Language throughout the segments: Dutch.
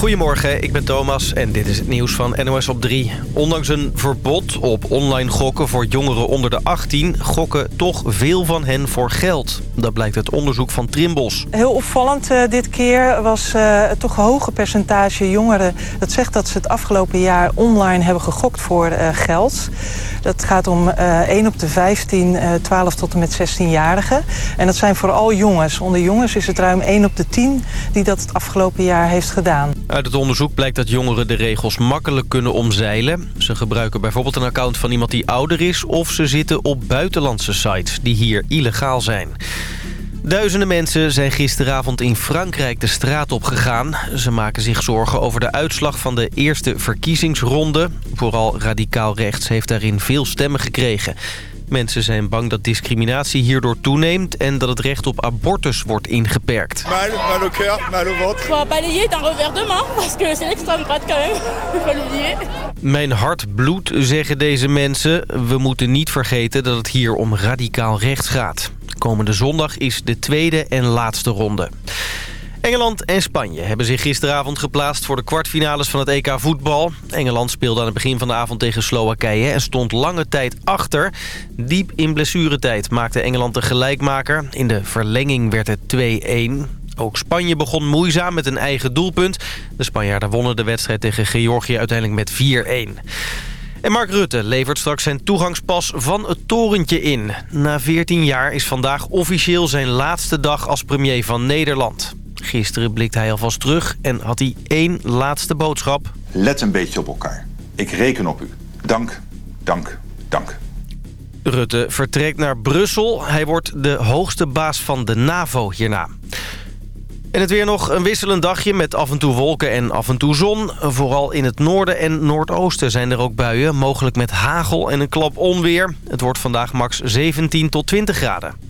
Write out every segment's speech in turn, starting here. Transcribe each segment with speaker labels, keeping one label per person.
Speaker 1: Goedemorgen, ik ben Thomas en dit is het nieuws van NOS op 3. Ondanks een verbod op online gokken voor jongeren onder de 18... gokken toch veel van hen voor geld. Dat blijkt uit onderzoek van Trimbos.
Speaker 2: Heel opvallend uh, dit keer was uh, toch een hoge percentage jongeren... dat zegt dat ze het afgelopen jaar online hebben gegokt voor uh, geld. Dat gaat om 1 op de 15, 12 tot en met 16-jarigen. En dat zijn vooral jongens. Onder jongens is het ruim 1 op de 10 die dat het afgelopen jaar heeft gedaan.
Speaker 1: Uit het onderzoek blijkt dat jongeren de regels makkelijk kunnen omzeilen. Ze gebruiken bijvoorbeeld een account van iemand die ouder is... of ze zitten op buitenlandse sites die hier illegaal zijn. Duizenden mensen zijn gisteravond in Frankrijk de straat op gegaan. Ze maken zich zorgen over de uitslag van de eerste verkiezingsronde. Vooral radicaal rechts heeft daarin veel stemmen gekregen. Mensen zijn bang dat discriminatie hierdoor toeneemt... en dat het recht op abortus wordt ingeperkt.
Speaker 3: Mal, mal au cœur, mal au ventre.
Speaker 4: Faut balayer d'un revers de main, parce que c'est l'extrême droite quand même. Faut l'oublier.
Speaker 1: Mijn hart bloedt, zeggen deze mensen. We moeten niet vergeten dat het hier om radicaal rechts gaat. Komende zondag is de tweede en laatste ronde. Engeland en Spanje hebben zich gisteravond geplaatst voor de kwartfinales van het EK voetbal. Engeland speelde aan het begin van de avond tegen Slowakije en stond lange tijd achter. Diep in blessuretijd maakte Engeland de gelijkmaker. In de verlenging werd het 2-1. Ook Spanje begon moeizaam met een eigen doelpunt. De Spanjaarden wonnen de wedstrijd tegen Georgië uiteindelijk met 4-1. En Mark Rutte levert straks zijn toegangspas van het torentje in. Na 14 jaar is vandaag officieel zijn laatste dag als premier van Nederland. Gisteren blikte hij alvast terug en had hij één laatste boodschap.
Speaker 5: Let een beetje op elkaar. Ik reken op u. Dank, dank, dank.
Speaker 1: Rutte vertrekt naar Brussel. Hij wordt de hoogste baas van de NAVO hierna. En het weer nog een wisselend dagje met af en toe wolken en af en toe zon. Vooral in het noorden en noordoosten zijn er ook buien. Mogelijk met hagel en een klap onweer. Het wordt vandaag max 17 tot 20 graden.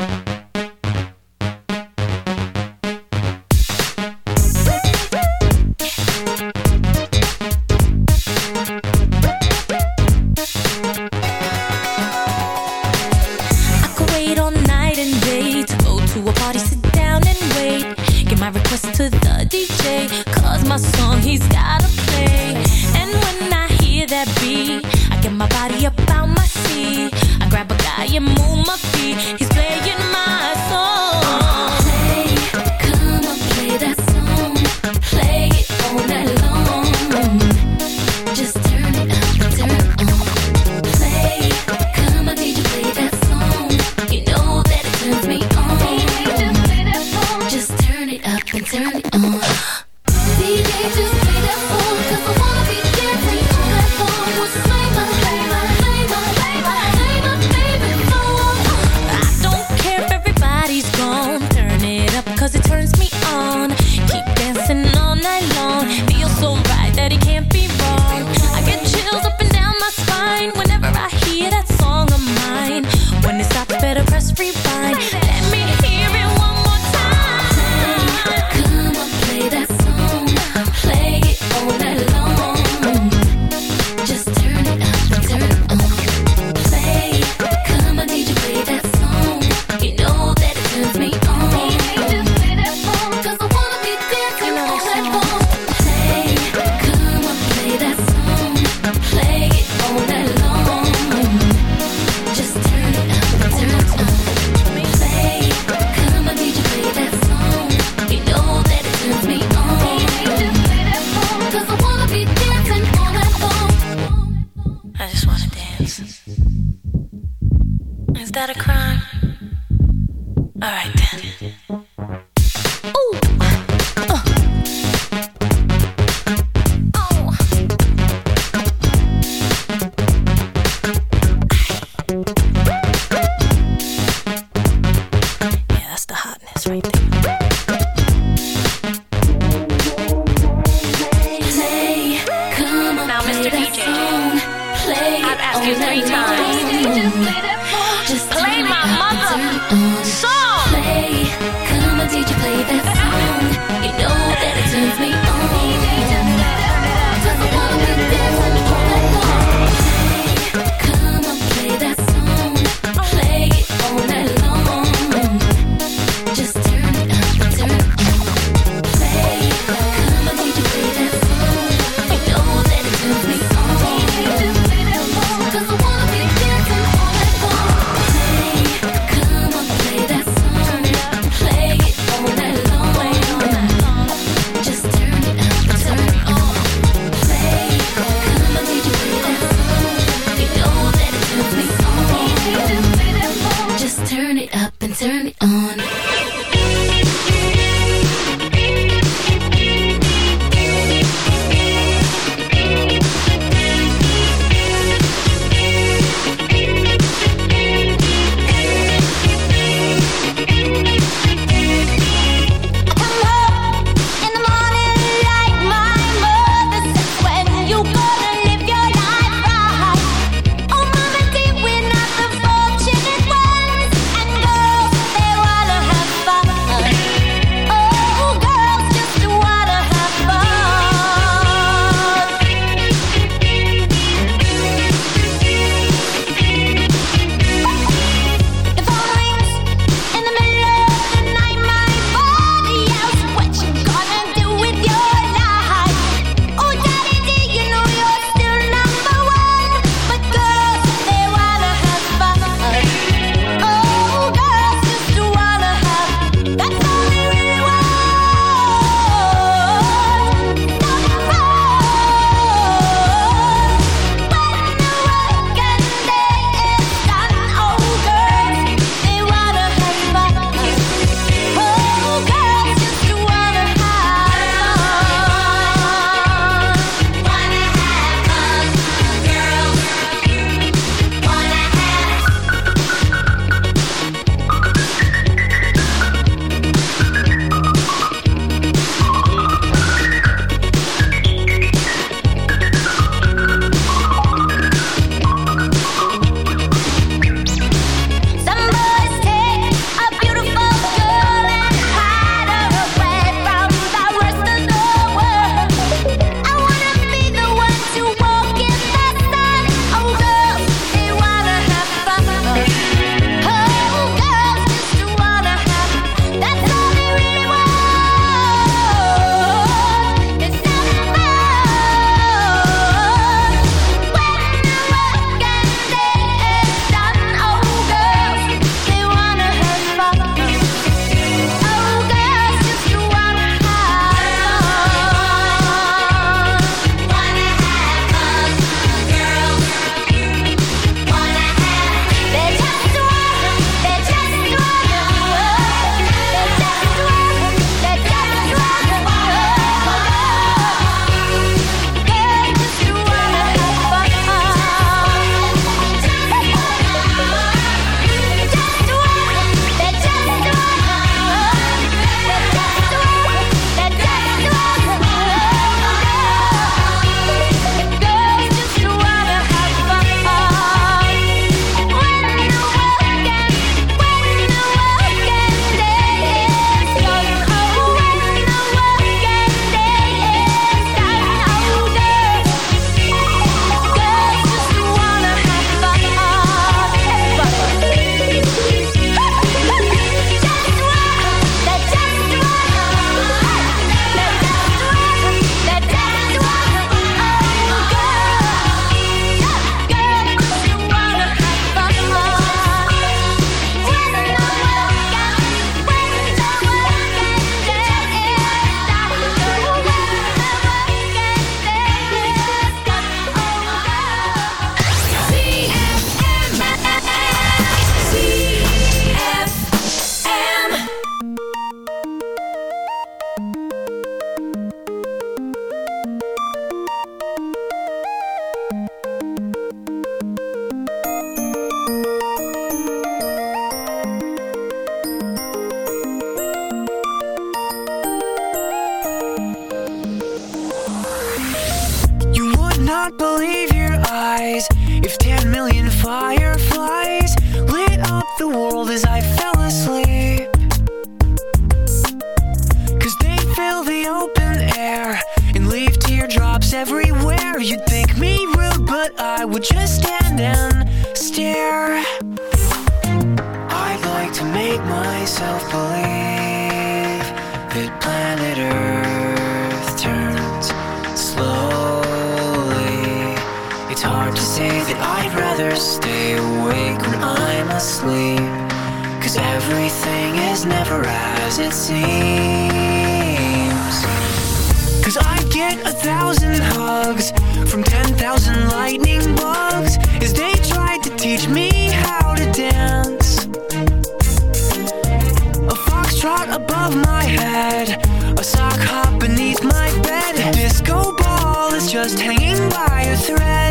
Speaker 6: just
Speaker 7: hanging by a thread.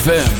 Speaker 8: ZFM.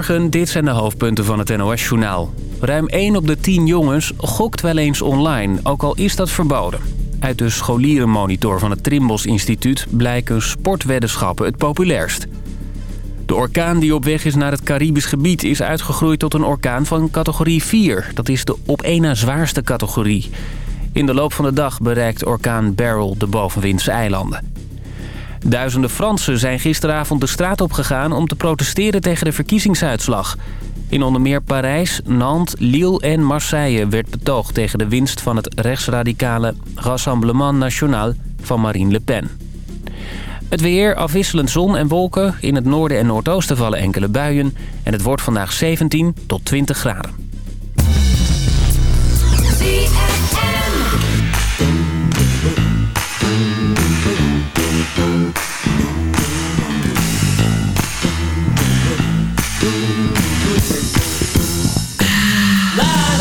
Speaker 9: Goedemorgen, dit zijn de hoofdpunten van het NOS-journaal. Ruim 1 op de 10 jongens gokt wel eens online, ook al is dat verboden. Uit de scholierenmonitor van het Trimbos Instituut blijken sportweddenschappen het populairst. De orkaan die op weg is naar het Caribisch gebied is uitgegroeid tot een orkaan van categorie 4. Dat is de op één na zwaarste categorie. In de loop van de dag bereikt orkaan Beryl de bovenwindse eilanden. Duizenden Fransen zijn gisteravond de straat opgegaan om te protesteren tegen de verkiezingsuitslag. In onder meer Parijs, Nantes, Lille en Marseille werd betoogd tegen de winst van het rechtsradicale Rassemblement National van Marine Le Pen. Het weer, afwisselend zon en wolken. In het noorden en noordoosten vallen enkele buien. En het wordt vandaag 17 tot 20 graden.
Speaker 10: Bye.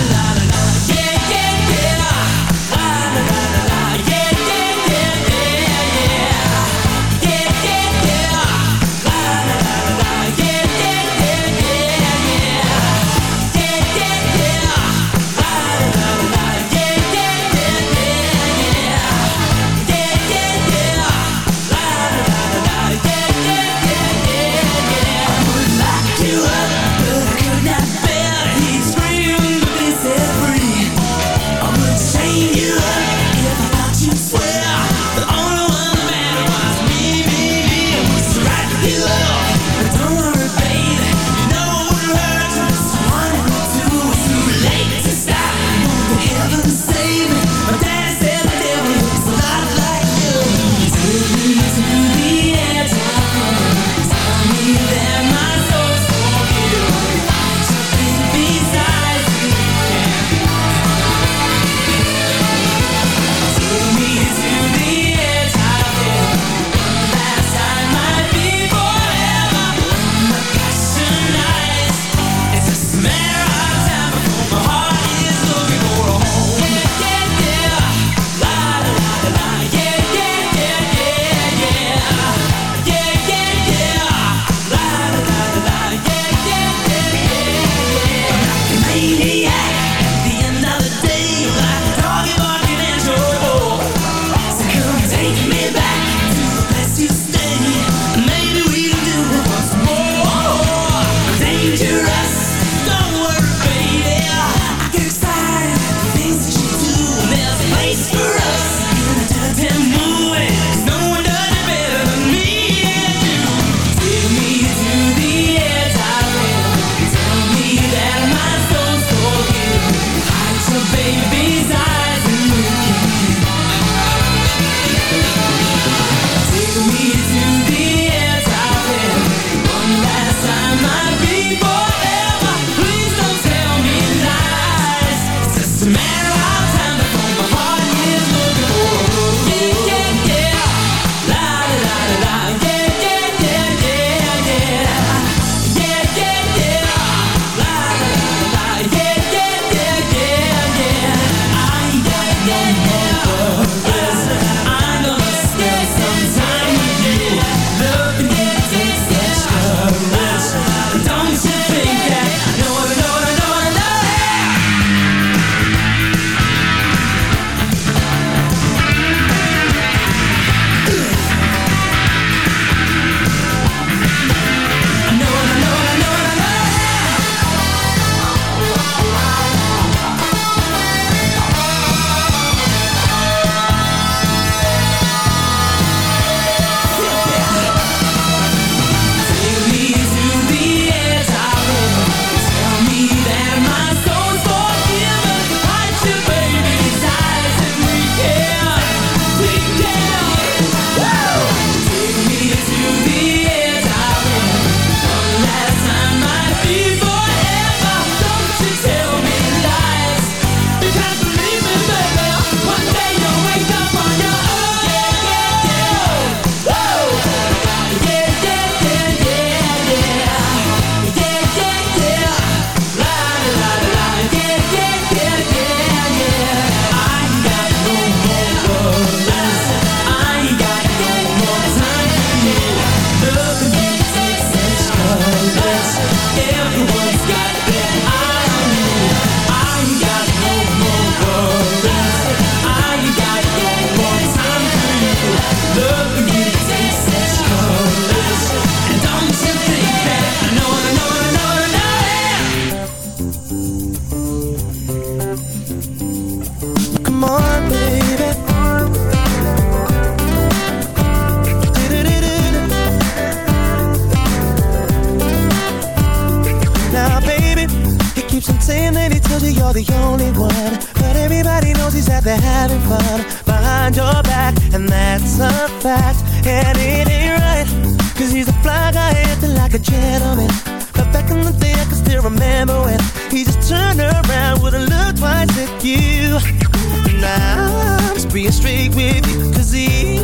Speaker 10: Being straight with you, cause he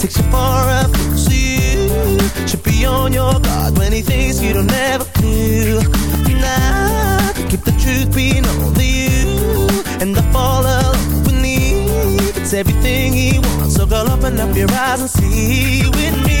Speaker 10: takes you far up, so you should be on your guard when he thinks you don't ever do. Now keep the truth being only you, and I fall alone beneath. It's everything he wants, so girl, open up your eyes and see with me.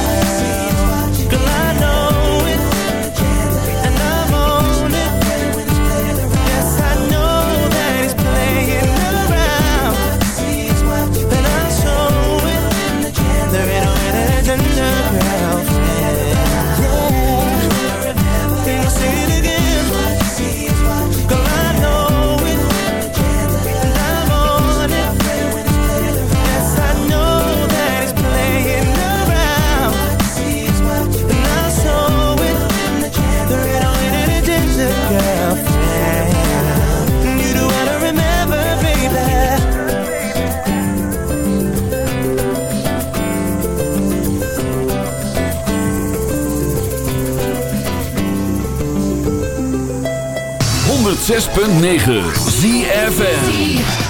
Speaker 11: 106.9
Speaker 10: ZFN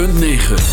Speaker 10: 106.9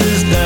Speaker 10: is done.